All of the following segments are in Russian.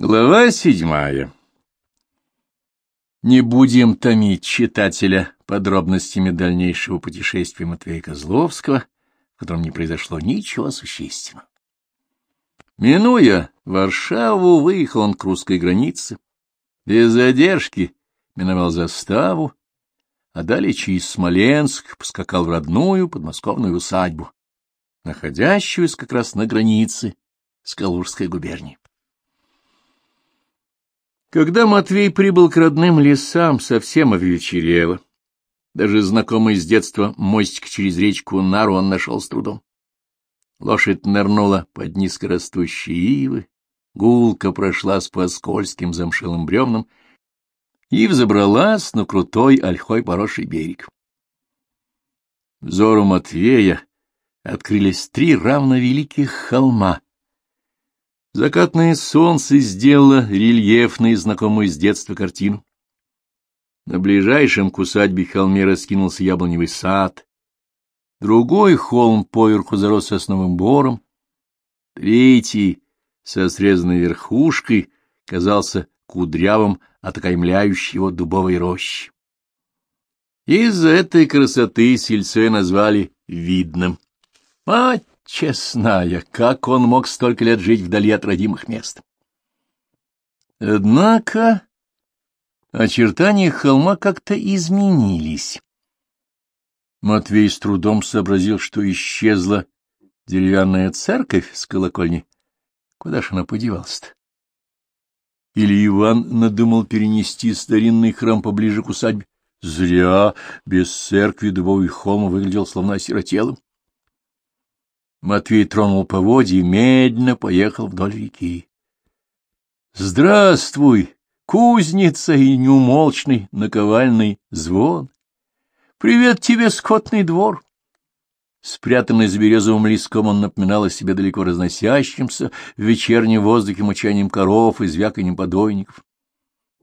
Глава седьмая. Не будем томить читателя подробностями дальнейшего путешествия Матвея Козловского, в котором не произошло ничего существенного. Минуя Варшаву, выехал он к русской границе, без задержки миновал заставу, а далее через Смоленск поскакал в родную подмосковную усадьбу, находящуюся как раз на границе с Калужской губернией. Когда Матвей прибыл к родным лесам, совсем овечерело. Даже знакомый с детства мостик через речку Нару он нашел с трудом. Лошадь нырнула под низкорастущие ивы, гулка прошлась по скользким замшелым бревнам и взобралась на крутой ольхой поросший берег. Взору Матвея открылись три равновеликих холма, Закатное солнце сделало рельефной, знакомую с детства картину. На ближайшем к усадьбе холме раскинулся яблоневый сад. Другой холм поверху зарос сосновым бором. Третий, со срезанной верхушкой, казался кудрявым от окаймляющей его дубовой рощи. Из-за этой красоты сельце назвали видным. Мать честная, как он мог столько лет жить вдали от родимых мест? Однако очертания холма как-то изменились. Матвей с трудом сообразил, что исчезла деревянная церковь с колокольни. Куда ж она подевалась-то? Или Иван надумал перенести старинный храм поближе к усадьбе? Зря, без церкви дубовый холм выглядел словно осиротелым. Матвей тронул поводья и медленно поехал вдоль реки. Здравствуй, кузница и неумолчный наковальный звон! Привет тебе, скотный двор! Спрятанный за березовым лиском, он напоминал о себе далеко разносящимся в вечернем воздухе мучанием коров и звяканием подойников.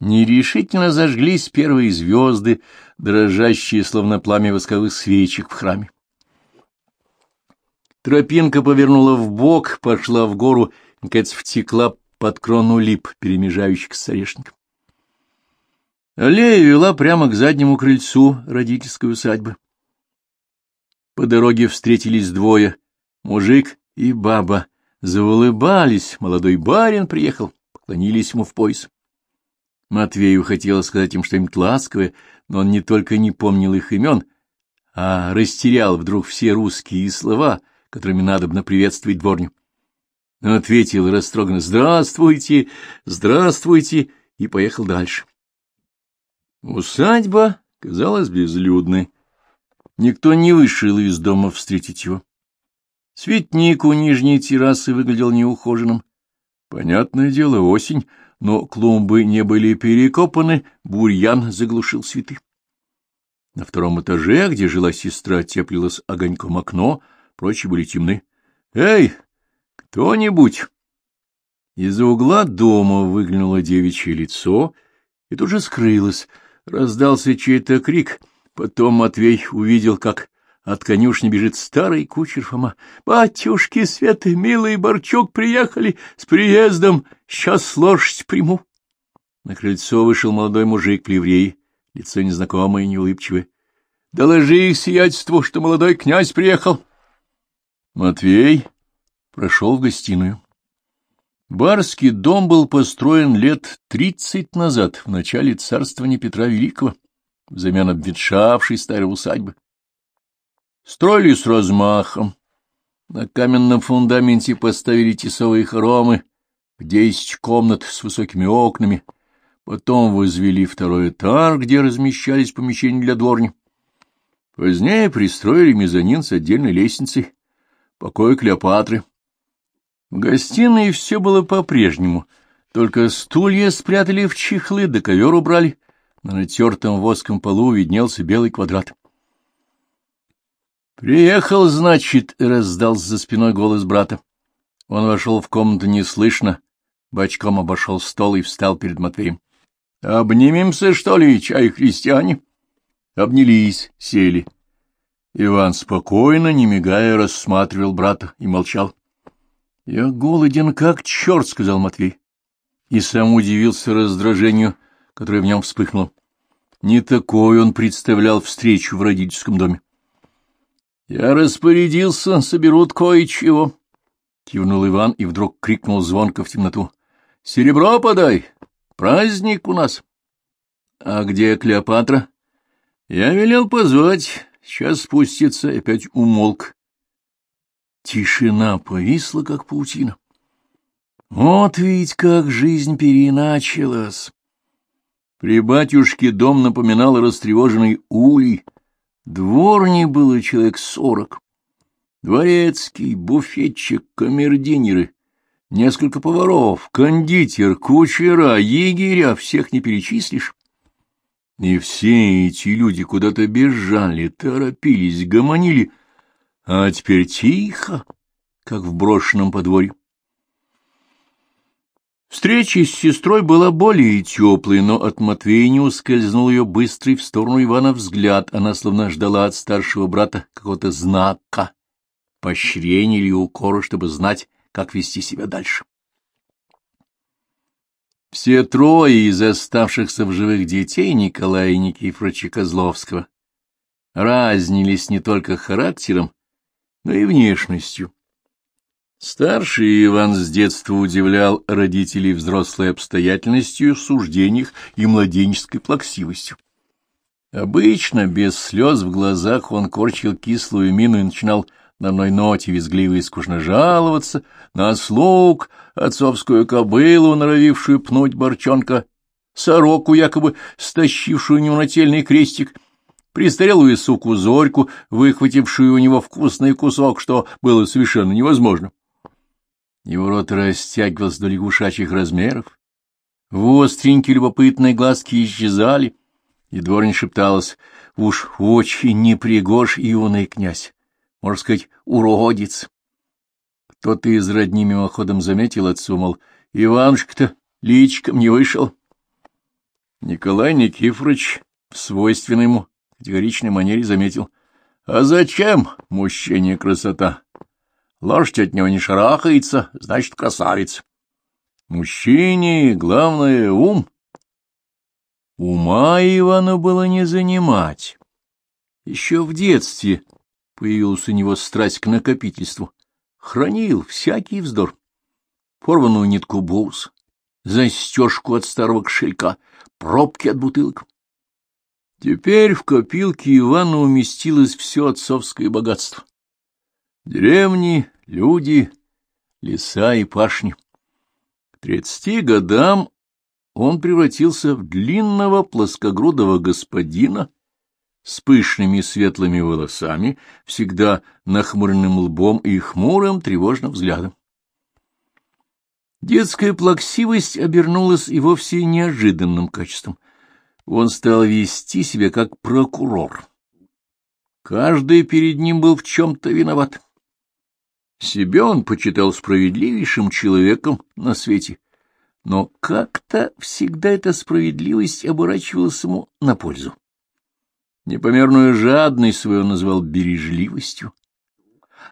Нерешительно зажглись первые звезды, дрожащие, словно пламя восковых свечек в храме. Тропинка повернула в бок, пошла в гору, наконец втекла под крону лип, перемежающих с орешником. Аллея вела прямо к заднему крыльцу родительской усадьбы. По дороге встретились двое — мужик и баба. Заулыбались, молодой барин приехал, поклонились ему в пояс. Матвею хотелось сказать им что-нибудь ласковое, но он не только не помнил их имен, а растерял вдруг все русские слова — которыми надобно приветствовать дворню. Он ответил растроганно «Здравствуйте! Здравствуйте!» и поехал дальше. Усадьба казалась безлюдной. Никто не вышел из дома встретить его. Цветник у нижней террасы выглядел неухоженным. Понятное дело, осень, но клумбы не были перекопаны, бурьян заглушил цветы. На втором этаже, где жила сестра, теплилось огоньком окно — прочие были темны. «Эй, кто-нибудь!» Из-за угла дома выглянуло девичье лицо и тут же скрылось. Раздался чей-то крик. Потом Матвей увидел, как от конюшни бежит старый кучер Фома. «Батюшки Светы, милый Борчук, приехали с приездом. Сейчас лошадь приму». На крыльцо вышел молодой мужик в ливреи, лицо незнакомое и неулыбчивое. «Доложи их сиятельству, что молодой князь приехал». Матвей прошел в гостиную. Барский дом был построен лет тридцать назад, в начале царствования Петра Великого, взамен обветшавшей старой усадьбы. Строили с размахом. На каменном фундаменте поставили тесовые хоромы десять комнат с высокими окнами. Потом возвели второй этаж, где размещались помещения для дворни. Позднее пристроили мезонин с отдельной лестницей покой Клеопатры. В гостиной все было по-прежнему, только стулья спрятали в чехлы, да ковер убрали. На натертом воском полу виднелся белый квадрат. «Приехал, значит», — раздался за спиной голос брата. Он вошел в комнату неслышно, бочком обошел стол и встал перед Матвеем. «Обнимемся, что ли, чай христиане?» Обнялись, сели. Иван спокойно, не мигая, рассматривал брата и молчал. — Я голоден, как черт, — сказал Матвей. и сам удивился раздражению, которое в нем вспыхнуло. Не такой он представлял встречу в родительском доме. — Я распорядился, соберут кое-чего, — кивнул Иван и вдруг крикнул звонко в темноту. — Серебро подай! Праздник у нас! — А где Клеопатра? — Я велел позвать. Сейчас спустится и опять умолк. Тишина повисла, как паутина. Вот ведь как жизнь переначалась. При батюшке дом напоминал растревоженный улей. Дворни было человек сорок. Дворецкий, буфетчик, камердинеры, несколько поваров, кондитер, кучера, егеря, всех не перечислишь. И все эти люди куда-то бежали, торопились, гомонили, а теперь тихо, как в брошенном подворье. Встреча с сестрой была более теплой, но от Матвея не ускользнул ее быстрый в сторону Ивана взгляд. Она словно ждала от старшего брата какого-то знака, поощрения или укора, чтобы знать, как вести себя дальше. Все трое из оставшихся в живых детей Николая и Никифоровича Козловского разнились не только характером, но и внешностью. Старший Иван с детства удивлял родителей взрослой обстоятельностью в суждениях и младенческой плаксивостью. Обычно, без слез в глазах, он корчил кислую мину и начинал на одной ноте визгливо и скучно жаловаться на слуг, отцовскую кобылу, норовившую пнуть борчонка, сороку, якобы стащившую нательный крестик — престарелую суку Зорьку, выхватившую у него вкусный кусок, что было совершенно невозможно. Его рот растягивался до лягушачьих размеров, остренькие любопытные глазки исчезали, и дворня шепталась, уж очень непригож юный князь, можно сказать, уродец. Кто-то из родни мимоходом заметил отцу, мол, Иванушка-то личиком не вышел. Николай Никифорович в свойственной ему категоричной манере заметил. — А зачем мужчине красота? Лошадь от него не шарахается, значит, красавец. Мужчине главное — ум. Ума Ивану было не занимать. Еще в детстве появилась у него страсть к накопительству. Хранил всякий вздор. Порванную нитку бус, застежку от старого кошелька, пробки от бутылок. Теперь в копилке Ивана уместилось все отцовское богатство. Деревни, люди, леса и пашни. К тридцати годам он превратился в длинного плоскогрудого господина с пышными светлыми волосами, всегда нахмуренным лбом и хмурым тревожным взглядом. Детская плаксивость обернулась и вовсе неожиданным качеством он стал вести себя как прокурор. Каждый перед ним был в чем-то виноват. Себя он почитал справедливейшим человеком на свете, но как-то всегда эта справедливость оборачивалась ему на пользу. Непомерную жадность свою назвал бережливостью,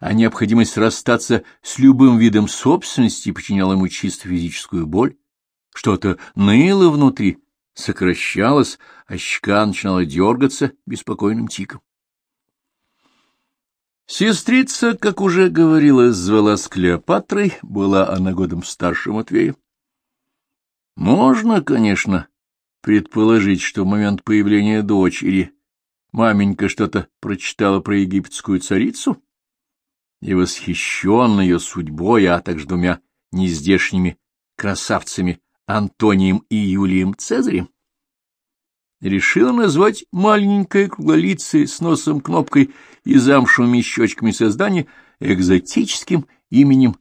а необходимость расстаться с любым видом собственности причиняла ему чисто физическую боль. Что-то ныло внутри, сокращалась, а щека начинала дергаться беспокойным тиком. Сестрица, как уже говорила, звалась Клеопатрой, была она годом старше Матвея. Можно, конечно, предположить, что в момент появления дочери маменька что-то прочитала про египетскую царицу и, восхищен ее судьбой, а также двумя нездешними красавцами Антонием и Юлием Цезарем, решила назвать маленькое круглолицее с носом кнопкой и замшевыми щечками создания экзотическим именем.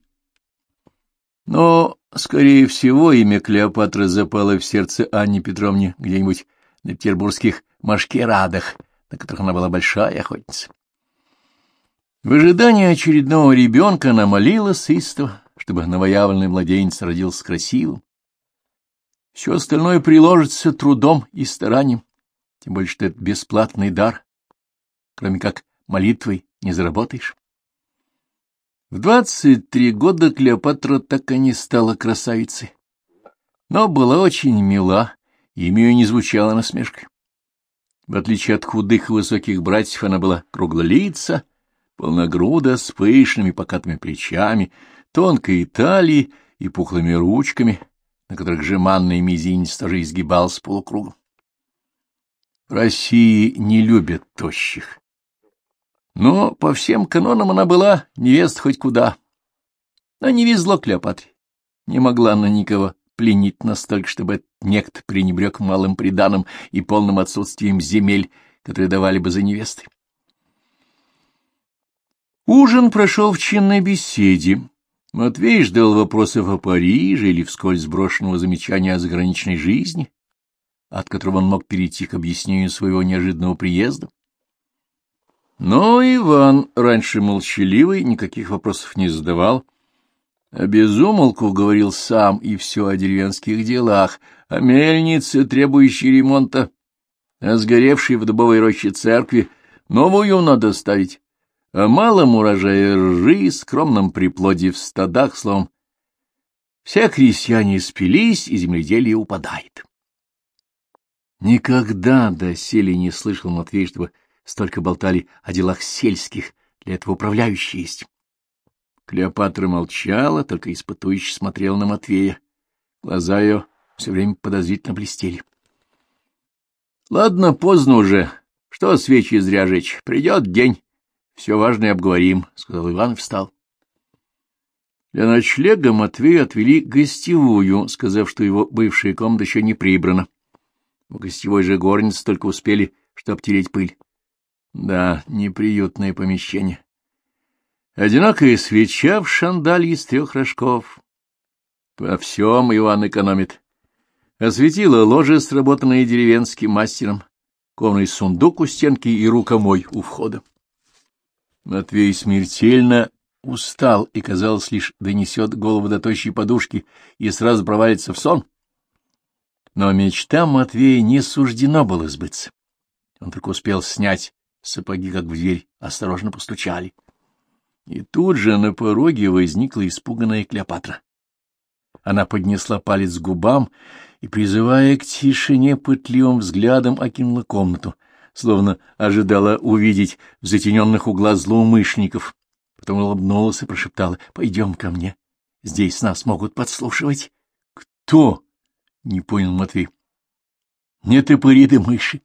Но, скорее всего, имя Клеопатра запало в сердце Анне Петровне где-нибудь на петербургских машкерадах, на которых она была большая охотница. В ожидании очередного ребенка она молилась истово, чтобы новоявленный младенец родился красивым, все остальное приложится трудом и старанием, тем более что это бесплатный дар, кроме как молитвой не заработаешь. В двадцать три года Клеопатра так и не стала красавицей. но была очень мила, и имя ее не звучало насмешкой. В отличие от худых и высоких братьев, она была круглолица, полногруда, с пышными покатыми плечами, тонкой талией и пухлыми ручками, на которых жеманный мизинец тоже изгибался полукругом. В России не любят тощих. Но по всем канонам она была невест хоть куда. Но не везло Клеопатре. Не могла она никого пленить настолько, чтобы некто пренебрег малым приданым и полным отсутствием земель, которые давали бы за невесты. Ужин прошел в чинной беседе. Матвей ждал вопросов о Париже или вскользь брошенного замечания о заграничной жизни, от которого он мог перейти к объяснению своего неожиданного приезда. Но Иван, раньше молчаливый, никаких вопросов не задавал, безумолку говорил сам и все о деревенских делах, о мельнице, требующей ремонта, о сгоревшей в дубовой роще церкви, новую надо ставить, о малом урожае ржи, скромном приплоде в стадах, словом, все крестьяне спились, и земледелие упадает. Никогда доселе не слышал Матвей, чтобы столько болтали о делах сельских, для этого управляющие есть. Клеопатра молчала, только испытующе смотрела на Матвея. Глаза ее все время подозрительно блестели. — Ладно, поздно уже. Что свечи зря жечь? Придет день. Все важное обговорим, — сказал Иван и встал. Для ночлега Матвею отвели гостевую, сказав, что его бывшая комната еще не прибрана. В гостевой же горнице только успели, что обтереть пыль. Да, неприютное помещение. Одинокая свеча в шандале из трех рожков. Во всем Иван экономит. Осветила ложе, сработанное деревенским мастером, комный сундук у стенки и рукомой у входа. Матвей смертельно устал и, казалось, лишь донесет голову до тощей подушки и сразу провалится в сон. Но мечтам Матвея не суждено было сбыться. Он только успел снять сапоги, как в дверь осторожно постучали. И тут же на пороге возникла испуганная Клеопатра. Она поднесла палец к губам и, призывая к тишине, пытливым взглядом окинула комнату, словно ожидала увидеть в затененных углах злоумышленников. Потом улыбнулась и прошептала, — Пойдем ко мне. Здесь нас могут подслушивать. — Кто? — не понял Матвей. — Не топыри да мыши.